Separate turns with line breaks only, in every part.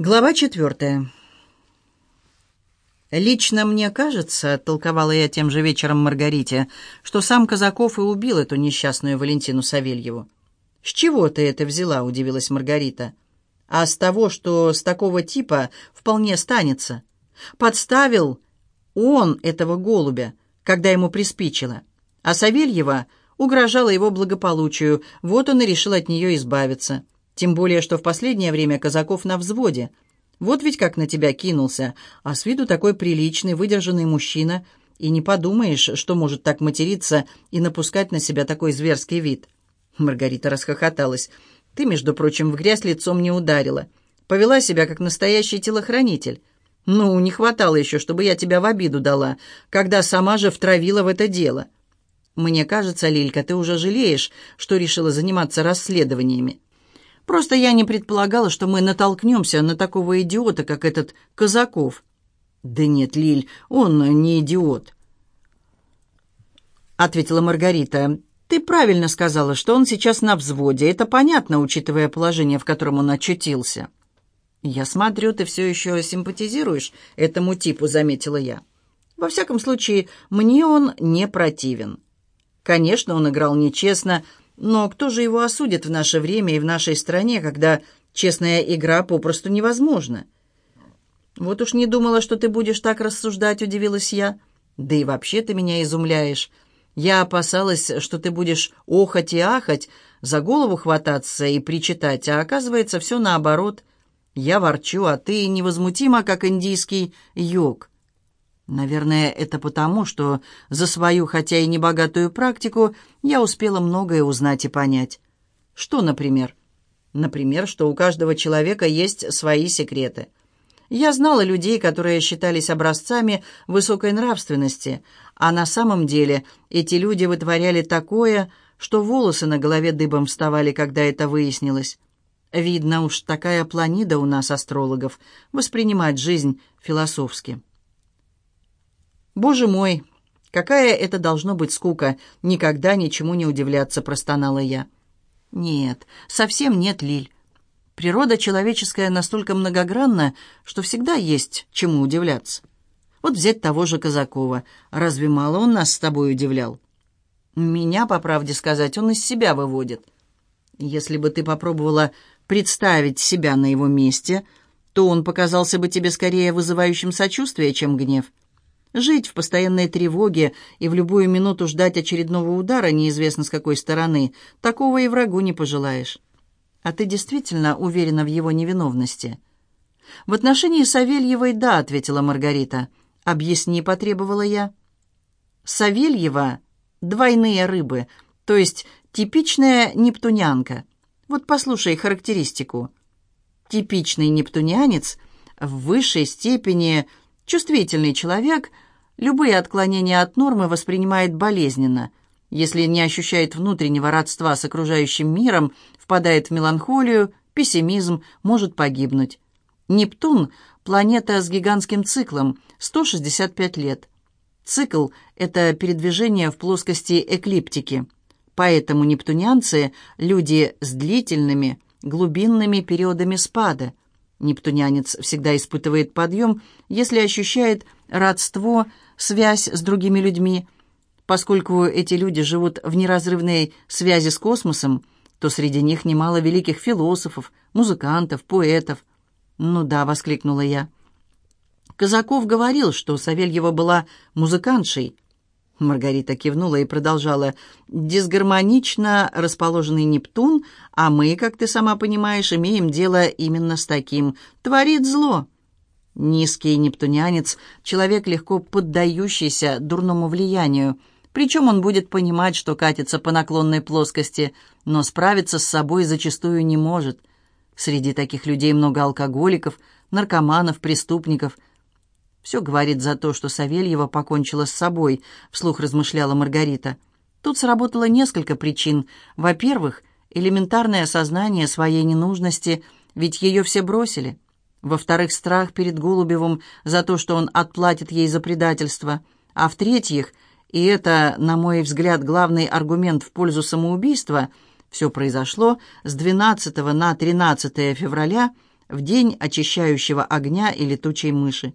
Глава четвертая. «Лично мне кажется, — толковала я тем же вечером Маргарите, — что сам Казаков и убил эту несчастную Валентину Савельеву». «С чего ты это взяла?» — удивилась Маргарита. «А с того, что с такого типа вполне станется. Подставил он этого голубя, когда ему приспичило, а Савельева угрожала его благополучию, вот он и решил от нее избавиться». Тем более, что в последнее время Казаков на взводе. Вот ведь как на тебя кинулся, а с виду такой приличный, выдержанный мужчина, и не подумаешь, что может так материться и напускать на себя такой зверский вид». Маргарита расхохоталась. «Ты, между прочим, в грязь лицом не ударила. Повела себя, как настоящий телохранитель. Ну, не хватало еще, чтобы я тебя в обиду дала, когда сама же втравила в это дело. Мне кажется, Лилька, ты уже жалеешь, что решила заниматься расследованиями. Просто я не предполагала, что мы натолкнемся на такого идиота, как этот Казаков. Да нет, Лиль, он не идиот. Ответила Маргарита. Ты правильно сказала, что он сейчас на взводе. Это понятно, учитывая положение, в котором он очутился. Я смотрю, ты все еще симпатизируешь этому типу, заметила я. Во всяком случае, мне он не противен. Конечно, он играл нечестно, но кто же его осудит в наше время и в нашей стране, когда честная игра попросту невозможна? Вот уж не думала, что ты будешь так рассуждать, удивилась я. Да и вообще ты меня изумляешь. Я опасалась, что ты будешь охать и ахать, за голову хвататься и причитать, а оказывается все наоборот. Я ворчу, а ты невозмутима, как индийский йог. Наверное, это потому, что за свою, хотя и небогатую практику, я успела многое узнать и понять. Что, например? Например, что у каждого человека есть свои секреты. Я знала людей, которые считались образцами высокой нравственности, а на самом деле эти люди вытворяли такое, что волосы на голове дыбом вставали, когда это выяснилось. Видно уж, такая планида у нас, астрологов, воспринимать жизнь философски. «Боже мой, какая это должно быть скука! Никогда ничему не удивляться!» – простонала я. «Нет, совсем нет, Лиль. Природа человеческая настолько многогранна, что всегда есть чему удивляться. Вот взять того же Казакова. Разве мало он нас с тобой удивлял?» «Меня, по правде сказать, он из себя выводит. Если бы ты попробовала представить себя на его месте, то он показался бы тебе скорее вызывающим сочувствие, чем гнев». Жить в постоянной тревоге и в любую минуту ждать очередного удара неизвестно с какой стороны, такого и врагу не пожелаешь. А ты действительно уверена в его невиновности? В отношении Савельевой «да», — ответила Маргарита. «Объясни», — потребовала я. Савельева — двойные рыбы, то есть типичная нептунянка. Вот послушай характеристику. Типичный нептунянец в высшей степени Чувствительный человек любые отклонения от нормы воспринимает болезненно. Если не ощущает внутреннего родства с окружающим миром, впадает в меланхолию, пессимизм, может погибнуть. Нептун – планета с гигантским циклом – 165 лет. Цикл – это передвижение в плоскости эклиптики. Поэтому нептунианцы – люди с длительными, глубинными периодами спада – Нептунянец всегда испытывает подъем, если ощущает родство, связь с другими людьми. Поскольку эти люди живут в неразрывной связи с космосом, то среди них немало великих философов, музыкантов, поэтов. «Ну да», — воскликнула я. Казаков говорил, что Савельева была музыкантшей — Маргарита кивнула и продолжала. «Дисгармонично расположенный Нептун, а мы, как ты сама понимаешь, имеем дело именно с таким. Творит зло». Низкий нептунянец — человек, легко поддающийся дурному влиянию. Причем он будет понимать, что катится по наклонной плоскости, но справиться с собой зачастую не может. Среди таких людей много алкоголиков, наркоманов, преступников — «Все говорит за то, что Савельева покончила с собой», — вслух размышляла Маргарита. Тут сработало несколько причин. Во-первых, элементарное осознание своей ненужности, ведь ее все бросили. Во-вторых, страх перед Голубевым за то, что он отплатит ей за предательство. А в-третьих, и это, на мой взгляд, главный аргумент в пользу самоубийства, все произошло с 12 на 13 февраля в день очищающего огня и летучей мыши.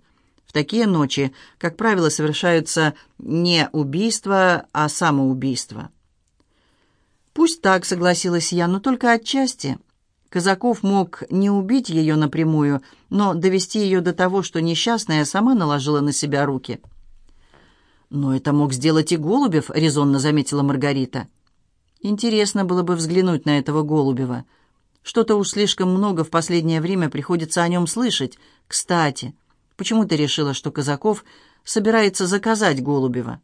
Такие ночи, как правило, совершаются не убийства, а самоубийства. «Пусть так», — согласилась я, — «но только отчасти». Казаков мог не убить ее напрямую, но довести ее до того, что несчастная сама наложила на себя руки. «Но это мог сделать и Голубев», — резонно заметила Маргарита. «Интересно было бы взглянуть на этого Голубева. Что-то уж слишком много в последнее время приходится о нем слышать. Кстати, почему ты решила, что Казаков собирается заказать Голубева?»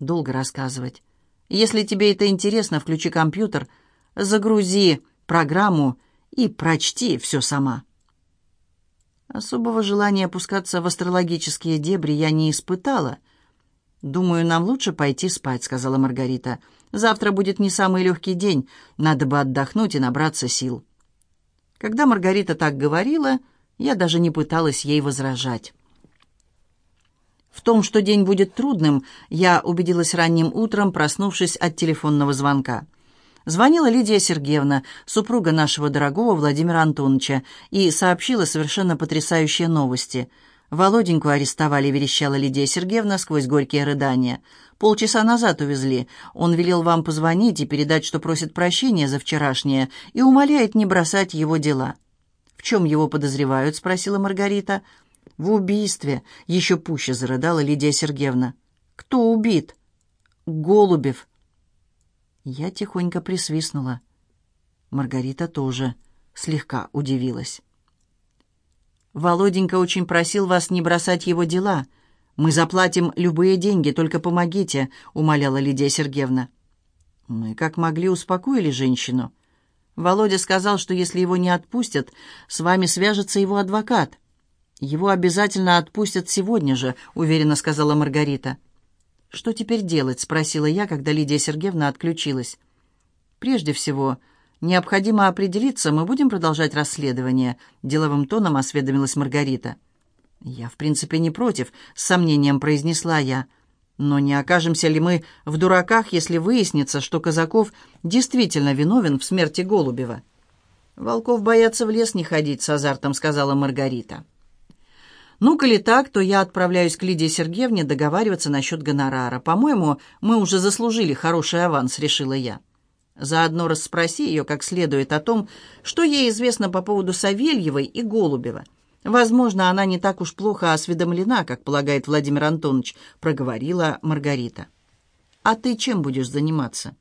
«Долго рассказывать. Если тебе это интересно, включи компьютер, загрузи программу и прочти все сама». Особого желания опускаться в астрологические дебри я не испытала. «Думаю, нам лучше пойти спать», — сказала Маргарита. «Завтра будет не самый легкий день. Надо бы отдохнуть и набраться сил». Когда Маргарита так говорила, я даже не пыталась ей возражать. В том, что день будет трудным, я убедилась ранним утром, проснувшись от телефонного звонка. Звонила Лидия Сергеевна, супруга нашего дорогого Владимира Антоновича, и сообщила совершенно потрясающие новости. «Володеньку арестовали», — верещала Лидия Сергеевна сквозь горькие рыдания. «Полчаса назад увезли. Он велел вам позвонить и передать, что просит прощения за вчерашнее, и умоляет не бросать его дела». «В чем его подозревают?» — спросила Маргарита. «В убийстве», — еще пуще зарыдала Лидия Сергеевна. «Кто убит?» «Голубев», я тихонько присвистнула. Маргарита тоже слегка удивилась. «Володенька очень просил вас не бросать его дела. Мы заплатим любые деньги, только помогите», — умоляла Лидия Сергеевна. Мы как могли успокоили женщину. Володя сказал, что если его не отпустят, с вами свяжется его адвокат. «Его обязательно отпустят сегодня же», — уверенно сказала Маргарита. «Что теперь делать?» — спросила я, когда Лидия Сергеевна отключилась. «Прежде всего, необходимо определиться, мы будем продолжать расследование», — деловым тоном осведомилась Маргарита. «Я, в принципе, не против», — с сомнением произнесла я. «Но не окажемся ли мы в дураках, если выяснится, что Казаков действительно виновен в смерти Голубева?» «Волков боятся в лес не ходить», — с азартом сказала Маргарита. «Ну, коли так, то я отправляюсь к Лидии Сергеевне договариваться насчет гонорара. По-моему, мы уже заслужили хороший аванс», — решила я. Заодно расспроси ее как следует о том, что ей известно по поводу Савельевой и Голубева. Возможно, она не так уж плохо осведомлена, как полагает Владимир Антонович, проговорила Маргарита. «А ты чем будешь заниматься?»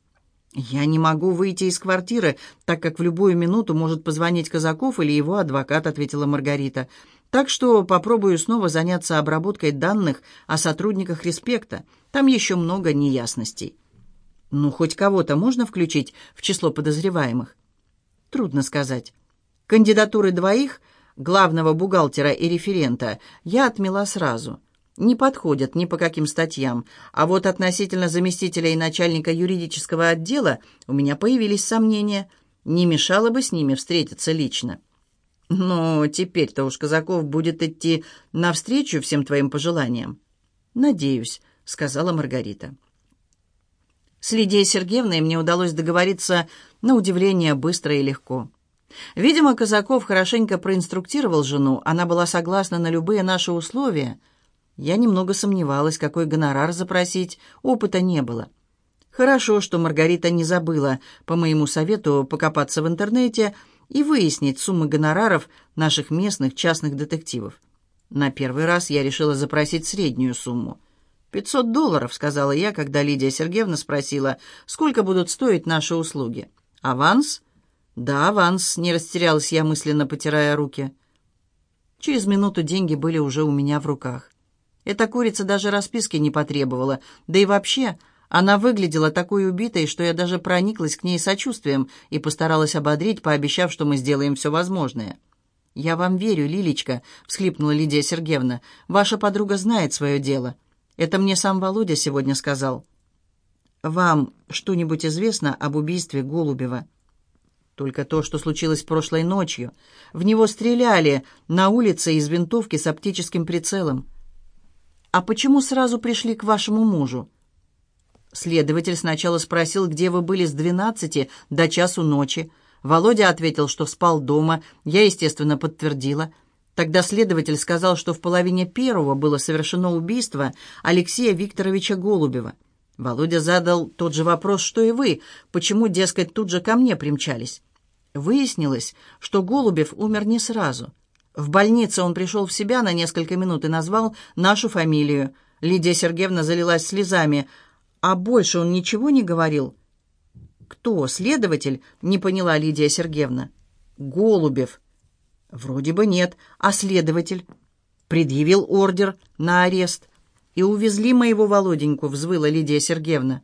«Я не могу выйти из квартиры, так как в любую минуту может позвонить Казаков или его адвокат», — ответила Маргарита. Так что попробую снова заняться обработкой данных о сотрудниках «Респекта». Там еще много неясностей. Ну, хоть кого-то можно включить в число подозреваемых? Трудно сказать. Кандидатуры двоих, главного бухгалтера и референта, я отмела сразу. Не подходят ни по каким статьям. А вот относительно заместителя и начальника юридического отдела у меня появились сомнения. Не мешало бы с ними встретиться лично. Но теперь-то уж Казаков будет идти навстречу всем твоим пожеланиям. Надеюсь, сказала Маргарита. С Лидией Сергеевной мне удалось договориться на удивление быстро и легко. Видимо, Казаков хорошенько проинструктировал жену, она была согласна на любые наши условия. Я немного сомневалась, какой гонорар запросить, опыта не было. Хорошо, что Маргарита не забыла, по моему совету, покопаться в интернете – и выяснить суммы гонораров наших местных частных детективов. На первый раз я решила запросить среднюю сумму. «Пятьсот долларов», — сказала я, когда Лидия Сергеевна спросила, сколько будут стоить наши услуги. «Аванс?» «Да, аванс», — не растерялась я, мысленно потирая руки. Через минуту деньги были уже у меня в руках. Эта курица даже расписки не потребовала, да и вообще она выглядела такой убитой, что я даже прониклась к ней сочувствием и постаралась ободрить, пообещав, что мы сделаем все возможное. «Я вам верю, Лилечка», — всхлипнула Лидия Сергеевна. «Ваша подруга знает свое дело. Это мне сам Володя сегодня сказал». «Вам что-нибудь известно об убийстве Голубева?» «Только то, что случилось прошлой ночью. В него стреляли на улице из винтовки с оптическим прицелом». «А почему сразу пришли к вашему мужу?» Следователь сначала спросил, где вы были с двенадцати до часу ночи. Володя ответил, что спал дома. Я, естественно, подтвердила. Тогда следователь сказал, что в половине первого было совершено убийство Алексея Викторовича Голубева. Володя задал тот же вопрос, что и вы, почему, дескать, тут же ко мне примчались. Выяснилось, что Голубев умер не сразу. В больнице он пришел в себя на несколько минут и назвал нашу фамилию. Лидия Сергеевна залилась слезами. А больше он ничего не говорил? «Кто? Следователь?» — не поняла Лидия Сергеевна. «Голубев». «Вроде бы нет. А следователь?» «Предъявил ордер на арест». «И увезли моего Володеньку», — взвыла Лидия Сергеевна.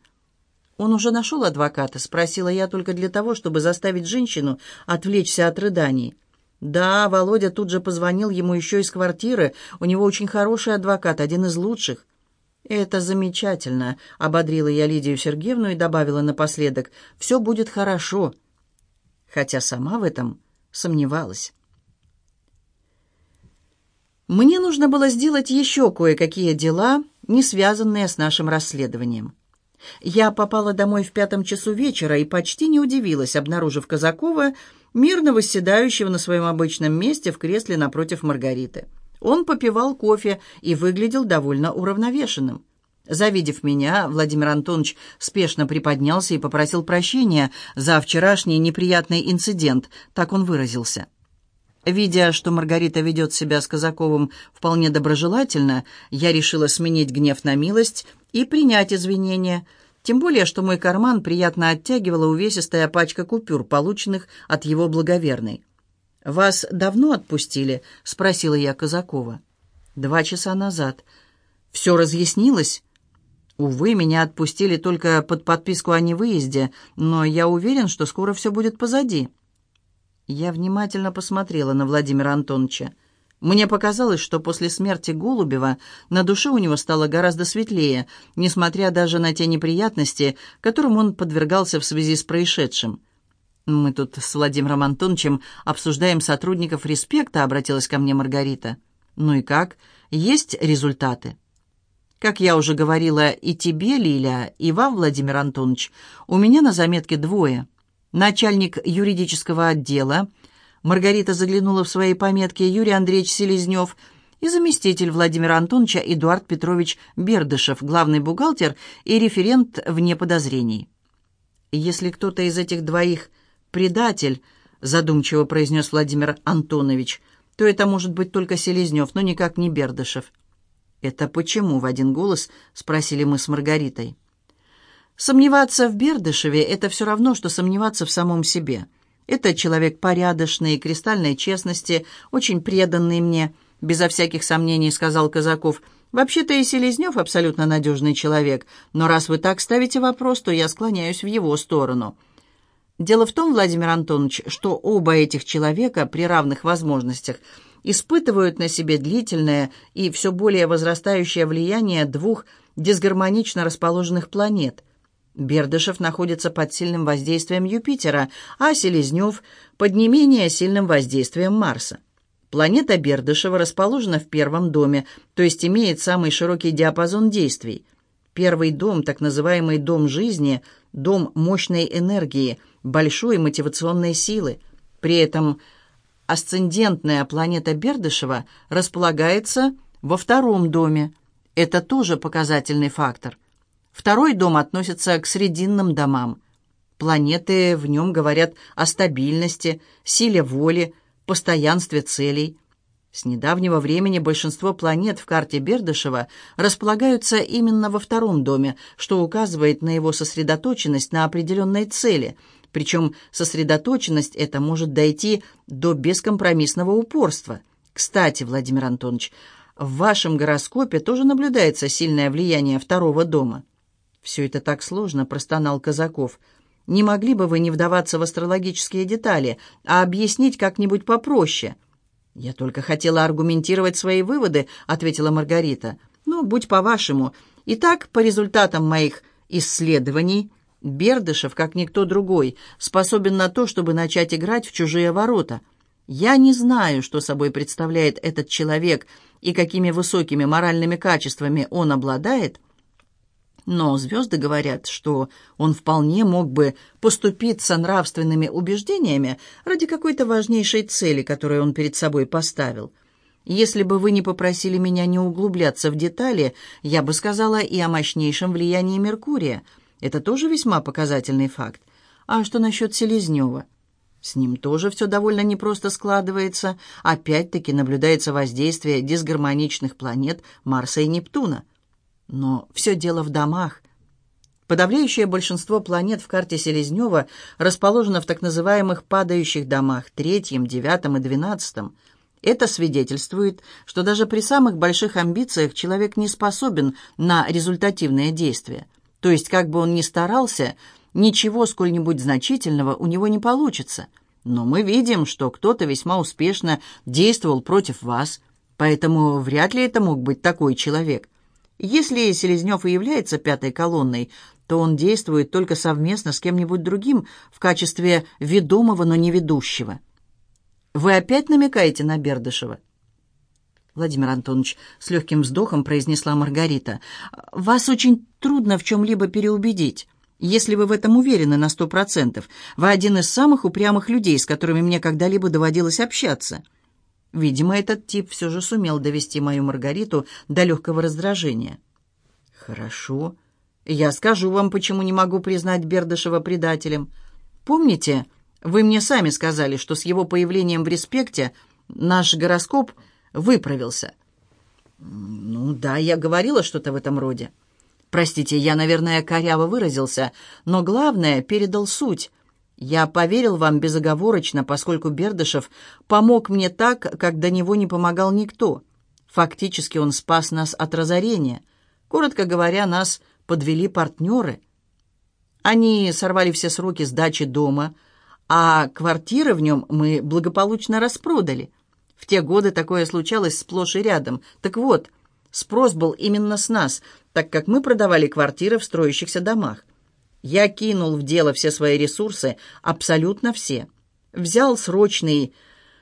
«Он уже нашел адвоката?» — спросила я только для того, чтобы заставить женщину отвлечься от рыданий. «Да, Володя тут же позвонил ему еще из квартиры. У него очень хороший адвокат, один из лучших». «Это замечательно», — ободрила я Лидию Сергеевну и добавила напоследок. «Все будет хорошо». Хотя сама в этом сомневалась. Мне нужно было сделать еще кое-какие дела, не связанные с нашим расследованием. Я попала домой в пятом часу вечера и почти не удивилась, обнаружив Казакова, мирно восседающего на своем обычном месте в кресле напротив Маргариты. Он попивал кофе и выглядел довольно уравновешенным. Завидев меня, Владимир Антонович спешно приподнялся и попросил прощения за вчерашний неприятный инцидент, так он выразился. Видя, что Маргарита ведет себя с Казаковым вполне доброжелательно, я решила сменить гнев на милость и принять извинения, тем более, что мой карман приятно оттягивала увесистая пачка купюр, полученных от его благоверной. «Вас давно отпустили?» — спросила я Казакова. «Два часа назад. Все разъяснилось?» «Увы, меня отпустили только под подписку о невыезде, но я уверен, что скоро все будет позади». Я внимательно посмотрела на Владимира Антоновича. Мне показалось, что после смерти Голубева на душе у него стало гораздо светлее, несмотря даже на те неприятности, которым он подвергался в связи с происшедшим. «Мы тут с Владимиром Антоновичем обсуждаем сотрудников «Респекта», — обратилась ко мне Маргарита. «Ну и как? Есть результаты?» «Как я уже говорила и тебе, Лиля, и вам, Владимир Антонович, у меня на заметке двое — начальник юридического отдела, Маргарита заглянула в свои пометки Юрий Андреевич Селезнев и заместитель Владимира Антоновича Эдуард Петрович Бердышев, главный бухгалтер и референт вне подозрений. «Если кто-то из этих двоих предатель», задумчиво произнес Владимир Антонович, то это может быть только Селезнев, но никак не Бердышев. «Это почему?» — в один голос спросили мы с Маргаритой. Сомневаться в Бердышеве – это все равно, что сомневаться в самом себе. Это человек порядочный, кристальной честности, очень преданный мне, безо всяких сомнений, сказал Казаков. Вообще-то и Селезнев абсолютно надежный человек, но раз вы так ставите вопрос, то я склоняюсь в его сторону. Дело в том, Владимир Антонович, что оба этих человека при равных возможностях испытывают на себе длительное и все более возрастающее влияние двух дисгармонично расположенных планет – Бердышев находится под сильным воздействием Юпитера, а Селезнев – под не менее сильным воздействием Марса. Планета Бердышева расположена в первом доме, то есть имеет самый широкий диапазон действий. Первый дом, так называемый дом жизни, дом мощной энергии, большой мотивационной силы. При этом асцендентная планета Бердышева располагается во втором доме. Это тоже показательный фактор. Второй дом относится к срединным домам. Планеты в нем говорят о стабильности, силе воли, постоянстве целей. С недавнего времени большинство планет в карте Бердышева располагаются именно во втором доме, что указывает на его сосредоточенность на определенной цели, причем сосредоточенность эта может дойти до бескомпромиссного упорства. Кстати, Владимир Антонович, в вашем гороскопе тоже наблюдается сильное влияние второго дома. «Все это так сложно», — простонал Казаков. «Не могли бы вы не вдаваться в астрологические детали, а объяснить как-нибудь попроще?» «Я только хотела аргументировать свои выводы», — ответила Маргарита. «Ну, будь по-вашему. Итак, по результатам моих исследований, Бердышев, как никто другой, способен на то, чтобы начать играть в чужие ворота. Я не знаю, что собой представляет этот человек и какими высокими моральными качествами он обладает, — Но звезды говорят, что он вполне мог бы поступиться нравственными убеждениями ради какой-то важнейшей цели, которую он перед собой поставил. Если бы вы не попросили меня не углубляться в детали, я бы сказала и о мощнейшем влиянии Меркурия. Это тоже весьма показательный факт. А что насчет Селезнева? С ним тоже все довольно непросто складывается. Опять-таки наблюдается воздействие дисгармоничных планет Марса и Нептуна. Но все дело в домах. Подавляющее большинство планет в карте Селезнева расположено в так называемых падающих домах, третьем, девятом и двенадцатом – это свидетельствует, что даже при самых больших амбициях человек не способен на результативные действия. То есть, как бы он ни старался, ничего сколь-нибудь значительного у него не получится. Но мы видим, что кто-то весьма успешно действовал против вас, поэтому вряд ли это мог быть такой человек. Если Селезнев и является пятой колонной, то он действует только совместно с кем-нибудь другим в качестве ведомого, но не ведущего. Вы опять намекаете на Бердышева?» Владимир Антонович с легким вздохом произнесла Маргарита. «Вас очень трудно в чем-либо переубедить. Если вы в этом уверены на сто процентов, вы один из самых упрямых людей, с которыми мне когда-либо доводилось общаться». Видимо, этот тип все же сумел довести мою Маргариту до легкого раздражения. «Хорошо. Я скажу вам, почему не могу признать Бердышева предателем. Помните, вы мне сами сказали, что с его появлением в респекте наш гороскоп выправился. Ну да, я говорила что-то в этом роде. Простите, я, наверное, коряво выразился, но главное, передал суть. Я поверил вам безоговорочно, поскольку Бердышев помог мне так, как до него не помогал никто. Фактически он спас нас от разорения. Коротко говоря, нас подвели партнеры. Они сорвали все сроки сдачи дома – а квартиры в нем мы благополучно распродали. В те годы такое случалось сплошь и рядом. Так вот, спрос был именно с нас, так как мы продавали квартиры в строящихся домах. Я кинул в дело все свои ресурсы, абсолютно все. Взял срочный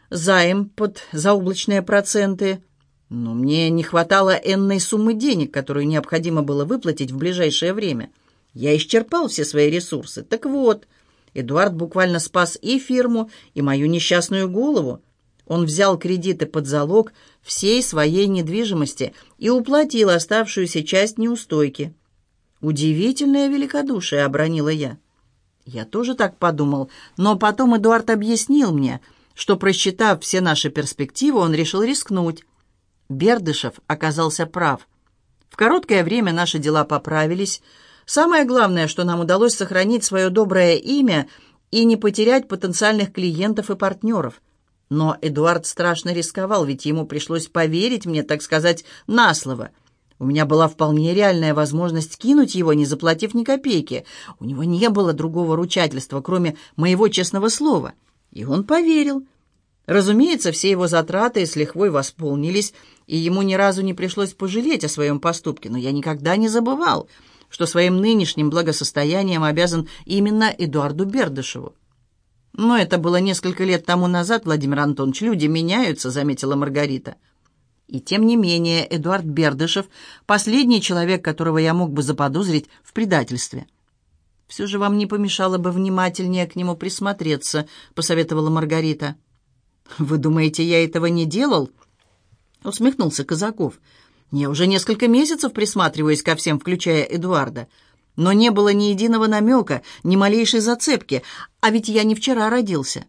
займ под заоблачные проценты, но мне не хватало энной суммы денег, которую необходимо было выплатить в ближайшее время. Я исчерпал все свои ресурсы. Так вот, Эдуард буквально спас и фирму, и мою несчастную голову. Он взял кредиты под залог всей своей недвижимости и уплатил оставшуюся часть неустойки. «Удивительное великодушие», — обронила я. Я тоже так подумал, но потом Эдуард объяснил мне, что, просчитав все наши перспективы, он решил рискнуть. Бердышев оказался прав. В короткое время наши дела поправились, Самое главное, что нам удалось сохранить свое доброе имя и не потерять потенциальных клиентов и партнеров. Но Эдуард страшно рисковал, ведь ему пришлось поверить мне, так сказать, на слово. У меня была вполне реальная возможность кинуть его, не заплатив ни копейки. У него не было другого ручательства, кроме моего честного слова. И он поверил. Разумеется, все его затраты с лихвой восполнились, и ему ни разу не пришлось пожалеть о своем поступке, но я никогда не забывал — что своим нынешним благосостоянием обязан именно Эдуарду Бердышеву. «Но это было несколько лет тому назад, Владимир Антонович. Люди меняются», — заметила Маргарита. И тем не менее, Эдуард Бердышев — последний человек, которого я мог бы заподозрить в предательстве. «Все же вам не помешало бы внимательнее к нему присмотреться», — посоветовала Маргарита. «Вы думаете, я этого не делал?» — усмехнулся Казаков. Я уже несколько месяцев присматриваюсь ко всем, включая Эдуарда. Но не было ни единого намека, ни малейшей зацепки. А ведь я не вчера родился.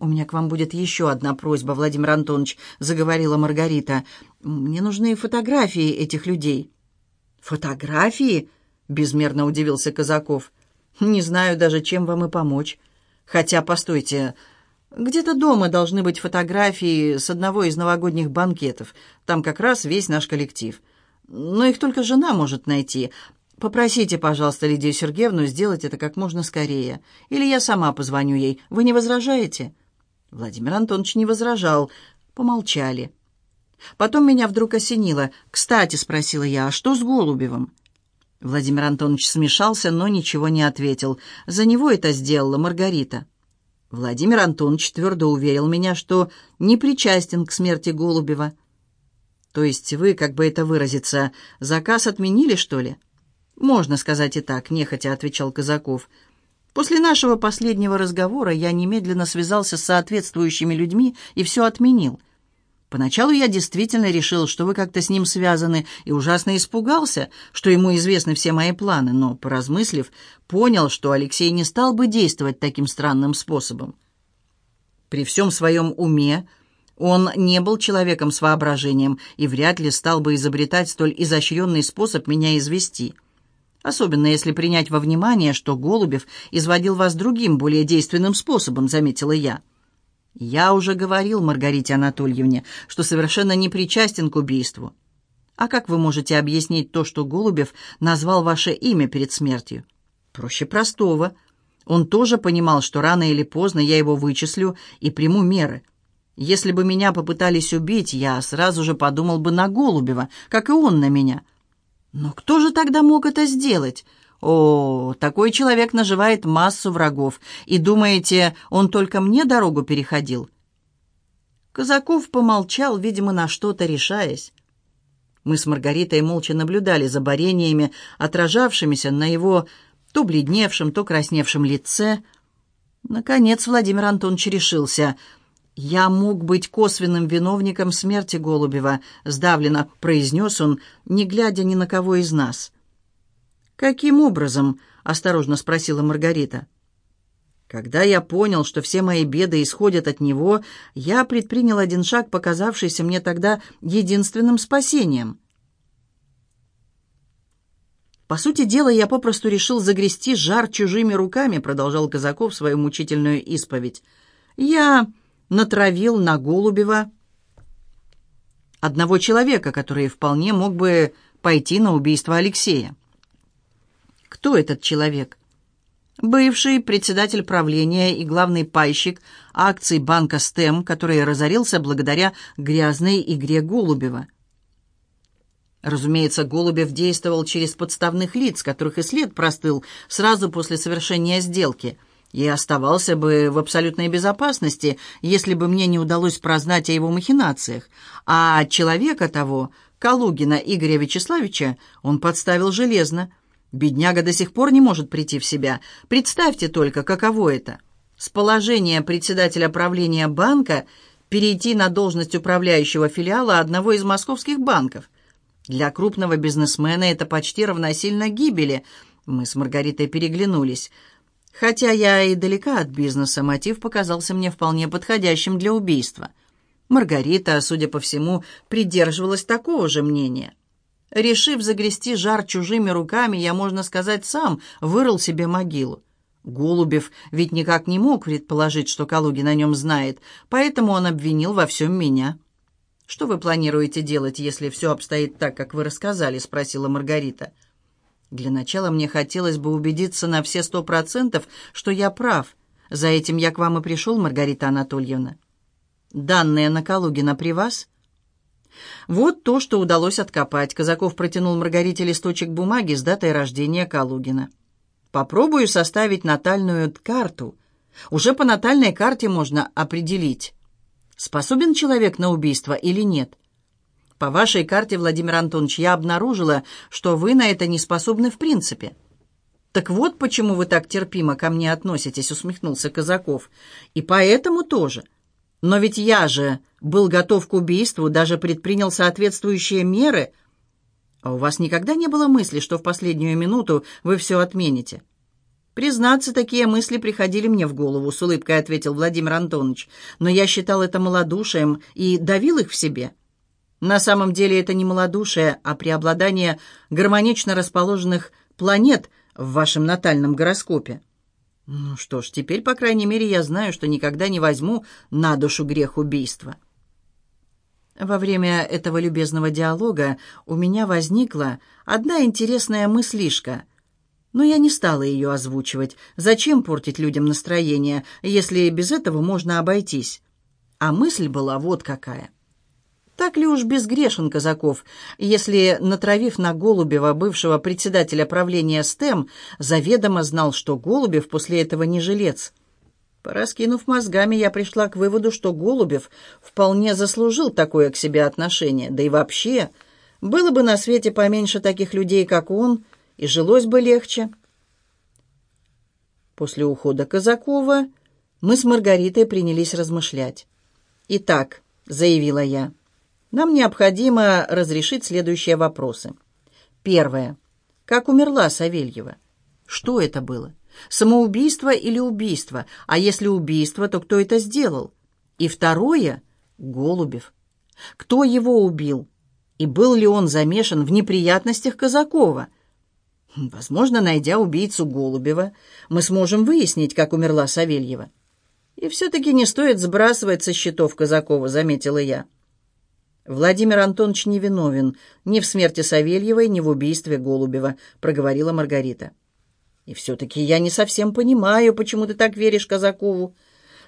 «У меня к вам будет еще одна просьба, Владимир Антонович», — заговорила Маргарита. «Мне нужны фотографии этих людей». «Фотографии?» — безмерно удивился Казаков. «Не знаю даже, чем вам и помочь. Хотя, постойте, где-то дома должны быть фотографии с одного из новогодних банкетов. Там как раз весь наш коллектив. Но их только жена может найти. Попросите, пожалуйста, Лидию Сергеевну сделать это как можно скорее. Или я сама позвоню ей. Вы не возражаете?» Владимир Антонович не возражал. Помолчали. Потом меня вдруг осенило. «Кстати», — спросила я, — «а что с Голубевым?» Владимир Антонович смешался, но ничего не ответил. За него это сделала Маргарита. Владимир Антонович твердо уверил меня, что не причастен к смерти Голубева. То есть вы, как бы это выразиться, заказ отменили, что ли? «Можно сказать и так», — нехотя отвечал Казаков. «После нашего последнего разговора я немедленно связался с соответствующими людьми и все отменил. Поначалу я действительно решил, что вы как-то с ним связаны, и ужасно испугался, что ему известны все мои планы, но, поразмыслив, понял, что Алексей не стал бы действовать таким странным способом. При всем своем уме он не был человеком с воображением и вряд ли стал бы изобретать столь изощренный способ меня извести. Особенно если принять во внимание, что Голубев изводил вас другим, более действенным способом, заметила я. Я уже говорил Маргарите Анатольевне, что совершенно не причастен к убийству. А как вы можете объяснить то, что Голубев назвал ваше имя перед смертью? Проще простого. Он тоже понимал, что рано или поздно я его вычислю и приму меры. Если бы меня попытались убить, я сразу же подумал бы на Голубева, как и он на меня. Но кто же тогда мог это сделать? О, такой человек наживает массу врагов. И думаете, он только мне дорогу переходил? Казаков помолчал, видимо, на что-то решаясь. Мы с Маргаритой молча наблюдали за борениями, отражавшимися на его то бледневшем, то красневшем лице. Наконец Владимир Антонович решился. «Я мог быть косвенным виновником смерти Голубева», — сдавленно произнес он, не глядя ни на кого из нас. «Каким образом?» — осторожно спросила Маргарита. Когда я понял, что все мои беды исходят от него, я предпринял один шаг, показавшийся мне тогда единственным спасением. «По сути дела, я попросту решил загрести жар чужими руками», — продолжал Казаков свою мучительную исповедь. «Я натравил на Голубева одного человека, который вполне мог бы пойти на убийство Алексея. Кто этот человек? Бывший председатель правления и главный пайщик акций банка «Стем», который разорился благодаря грязной игре Голубева. Разумеется, Голубев действовал через подставных лиц, которых и след простыл сразу после совершения сделки, и оставался бы в абсолютной безопасности, если бы мне не удалось прознать о его махинациях. А человека того, Калугина Игоря Вячеславича, он подставил железно – Бедняга до сих пор не может прийти в себя. Представьте только, каково это. С положения председателя правления банка перейти на должность управляющего филиала одного из московских банков. Для крупного бизнесмена это почти равносильно гибели. Мы с Маргаритой переглянулись. Хотя я и далека от бизнеса, мотив показался мне вполне подходящим для убийства. Маргарита, судя по всему, придерживалась такого же мнения. Решив загрести жар чужими руками, я, можно сказать, сам вырыл себе могилу. Голубев ведь никак не мог предположить, что Калугин о нем знает, поэтому он обвинил во всем меня. «Что вы планируете делать, если все обстоит так, как вы рассказали?» — спросила Маргарита. «Для начала мне хотелось бы убедиться на все сто процентов, что я прав. За этим я к вам и пришел, Маргарита Анатольевна. Данные на Калугина при вас?» Вот то, что удалось откопать. Казаков протянул Маргарите листочек бумаги с датой рождения Калугина. Попробую составить натальную карту. Уже по натальной карте можно определить, способен человек на убийство или нет. По вашей карте, Владимир Антонович, я обнаружила, что вы на это не способны в принципе. «Так вот почему вы так терпимо ко мне относитесь», — усмехнулся Казаков. «И поэтому тоже. Но ведь я же был готов к убийству, даже предпринял соответствующие меры. А у вас никогда не было мысли, что в последнюю минуту вы все отмените?» «Признаться, такие мысли приходили мне в голову», — с улыбкой ответил Владимир Антонович. «Но я считал это малодушием и давил их в себе». «На самом деле это не малодушие, а преобладание гармонично расположенных планет в вашем натальном гороскопе». «Ну что ж, теперь, по крайней мере, я знаю, что никогда не возьму на душу грех убийства». Во время этого любезного диалога у меня возникла одна интересная мыслишка, но я не стала ее озвучивать. Зачем портить людям настроение, если без этого можно обойтись? А мысль была вот какая. Так ли уж безгрешен Казаков, если, натравив на Голубева, бывшего председателя правления СТЭМ, заведомо знал, что Голубев после этого не жилец – Пораскинув мозгами, я пришла к выводу, что Голубев вполне заслужил такое к себе отношение. Да и вообще, было бы на свете поменьше таких людей, как он, и жилось бы легче. После ухода Казакова мы с Маргаритой принялись размышлять. «Итак», — заявила я, — «нам необходимо разрешить следующие вопросы. Первое. Как умерла Савельева? Что это было? Самоубийство или убийство? А если убийство, то кто это сделал? И второе — Голубев. Кто его убил? И был ли он замешан в неприятностях Казакова? Возможно, найдя убийцу Голубева, мы сможем выяснить, как умерла Савельева. И все-таки не стоит сбрасывать со счетов Казакова, заметила я. Владимир Антонович не виновен ни в смерти Савельевой, ни в убийстве Голубева, проговорила Маргарита. И все-таки я не совсем понимаю, почему ты так веришь Казакову.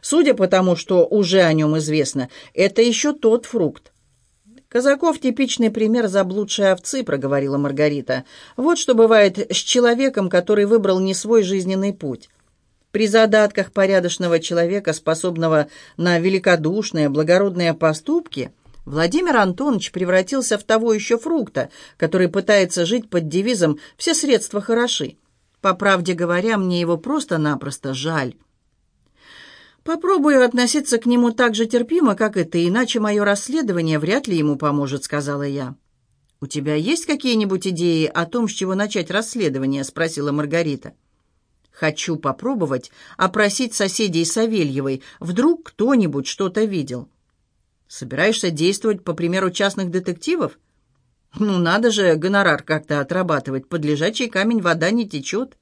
Судя по тому, что уже о нем известно, это еще тот фрукт. «Казаков — типичный пример заблудшей овцы», — проговорила Маргарита. «Вот что бывает с человеком, который выбрал не свой жизненный путь. При задатках порядочного человека, способного на великодушные, благородные поступки, Владимир Антонович превратился в того еще фрукта, который пытается жить под девизом «все средства хороши». По правде говоря, мне его просто-напросто жаль». «Попробую относиться к нему так же терпимо, как и ты, иначе мое расследование вряд ли ему поможет», — сказала я. «У тебя есть какие-нибудь идеи о том, с чего начать расследование?» — спросила Маргарита. «Хочу попробовать опросить соседей Савельевой. Вдруг кто-нибудь что-то видел». «Собираешься действовать по примеру частных детективов?» «Ну, надо же гонорар как-то отрабатывать. Под лежачий камень вода не течет».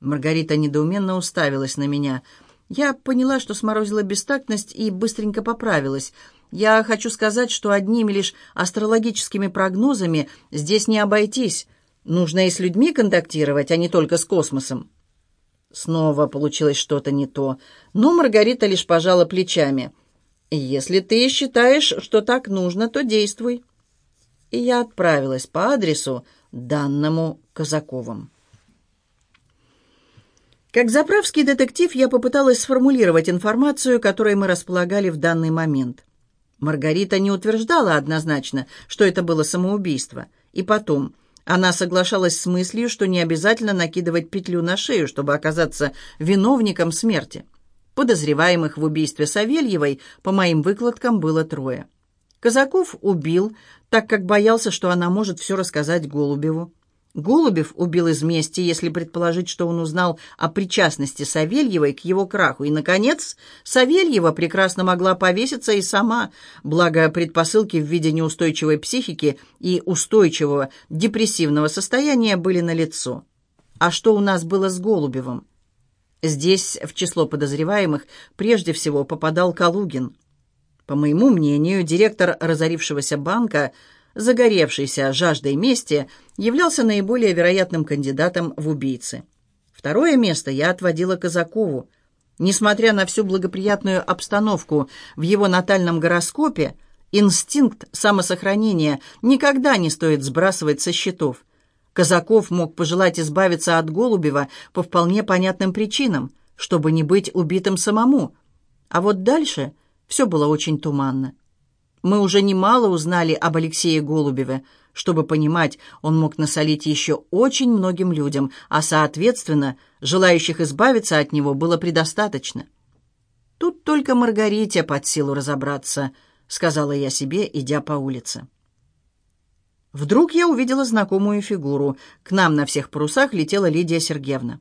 Маргарита недоуменно уставилась на меня — я поняла, что сморозила бестактность и быстренько поправилась. Я хочу сказать, что одними лишь астрологическими прогнозами здесь не обойтись. Нужно и с людьми контактировать, а не только с космосом. Снова получилось что-то не то, но Маргарита лишь пожала плечами. «Если ты считаешь, что так нужно, то действуй». И я отправилась по адресу, данному Казаковым. Как заправский детектив я попыталась сформулировать информацию, которой мы располагали в данный момент. Маргарита не утверждала однозначно, что это было самоубийство. И потом, она соглашалась с мыслью, что не обязательно накидывать петлю на шею, чтобы оказаться виновником смерти. Подозреваемых в убийстве Савельевой, по моим выкладкам, было трое. Казаков убил, так как боялся, что она может все рассказать Голубеву. Голубев убил из мести, если предположить, что он узнал о причастности Савельевой к его краху. И, наконец, Савельева прекрасно могла повеситься и сама, благо предпосылки в виде неустойчивой психики и устойчивого депрессивного состояния были налицо. А что у нас было с Голубевым? Здесь в число подозреваемых прежде всего попадал Калугин. По моему мнению, директор разорившегося банка – загоревшийся жаждой мести, являлся наиболее вероятным кандидатом в убийцы. Второе место я отводила Казакову. Несмотря на всю благоприятную обстановку в его натальном гороскопе, инстинкт самосохранения никогда не стоит сбрасывать со счетов. Казаков мог пожелать избавиться от Голубева по вполне понятным причинам, чтобы не быть убитым самому. А вот дальше все было очень туманно. Мы уже немало узнали об Алексее Голубеве. Чтобы понимать, он мог насолить еще очень многим людям, а, соответственно, желающих избавиться от него было предостаточно. «Тут только Маргарите под силу разобраться», — сказала я себе, идя по улице. Вдруг я увидела знакомую фигуру. К нам на всех парусах летела Лидия Сергеевна.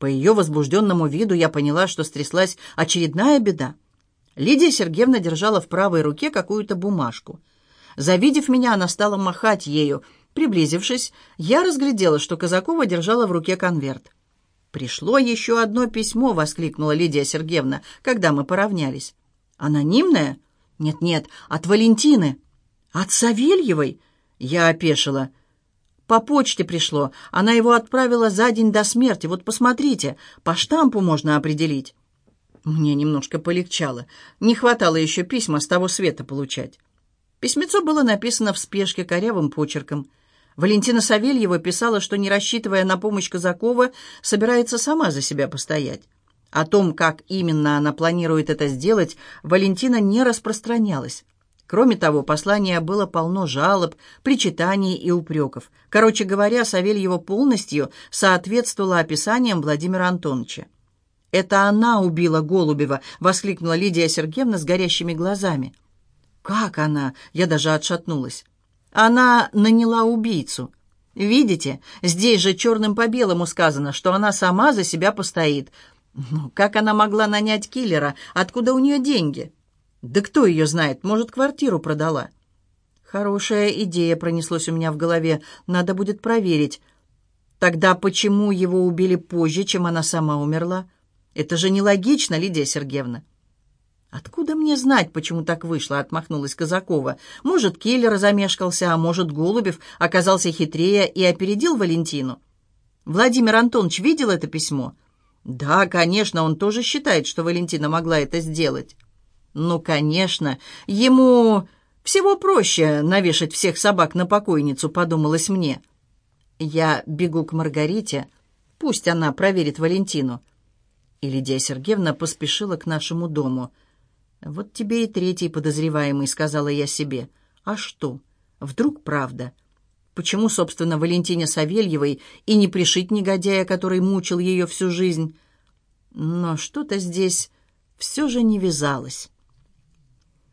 По ее возбужденному виду я поняла, что стряслась очередная беда. Лидия Сергеевна держала в правой руке какую-то бумажку. Завидев меня, она стала махать ею. Приблизившись, я разглядела, что Казакова держала в руке конверт. «Пришло еще одно письмо», — воскликнула Лидия Сергеевна, когда мы поравнялись. «Анонимное?» «Нет-нет, от Валентины». «От Савельевой?» Я опешила. «По почте пришло. Она его отправила за день до смерти. Вот посмотрите, по штампу можно определить». Мне немножко полегчало. Не хватало еще письма с того света получать. Письмецо было написано в спешке корявым почерком. Валентина Савельева писала, что, не рассчитывая на помощь Казакова, собирается сама за себя постоять. О том, как именно она планирует это сделать, Валентина не распространялась. Кроме того, послание было полно жалоб, причитаний и упреков. Короче говоря, Савельева полностью соответствовала описаниям Владимира Антоновича. «Это она убила Голубева!» — воскликнула Лидия Сергеевна с горящими глазами. «Как она?» — я даже отшатнулась. «Она наняла убийцу. Видите, здесь же черным по белому сказано, что она сама за себя постоит. Ну, как она могла нанять киллера? Откуда у нее деньги?» Да кто ее знает, может, квартиру продала. Хорошая идея пронеслась у меня в голове. Надо будет проверить. Тогда почему его убили позже, чем она сама умерла? Это же нелогично, Лидия Сергеевна. «Откуда мне знать, почему так вышло?» — отмахнулась Казакова. «Может, киллер замешкался, а может, Голубев оказался хитрее и опередил Валентину. Владимир Антонович видел это письмо?» «Да, конечно, он тоже считает, что Валентина могла это сделать». Ну, конечно, ему всего проще навешать всех собак на покойницу, подумалось мне. Я бегу к Маргарите, пусть она проверит Валентину. И Лидия Сергеевна поспешила к нашему дому. «Вот тебе и третий подозреваемый», — сказала я себе. «А что? Вдруг правда?» Почему, собственно, Валентине Савельевой и не пришить негодяя, который мучил ее всю жизнь? Но что-то здесь все же не вязалось.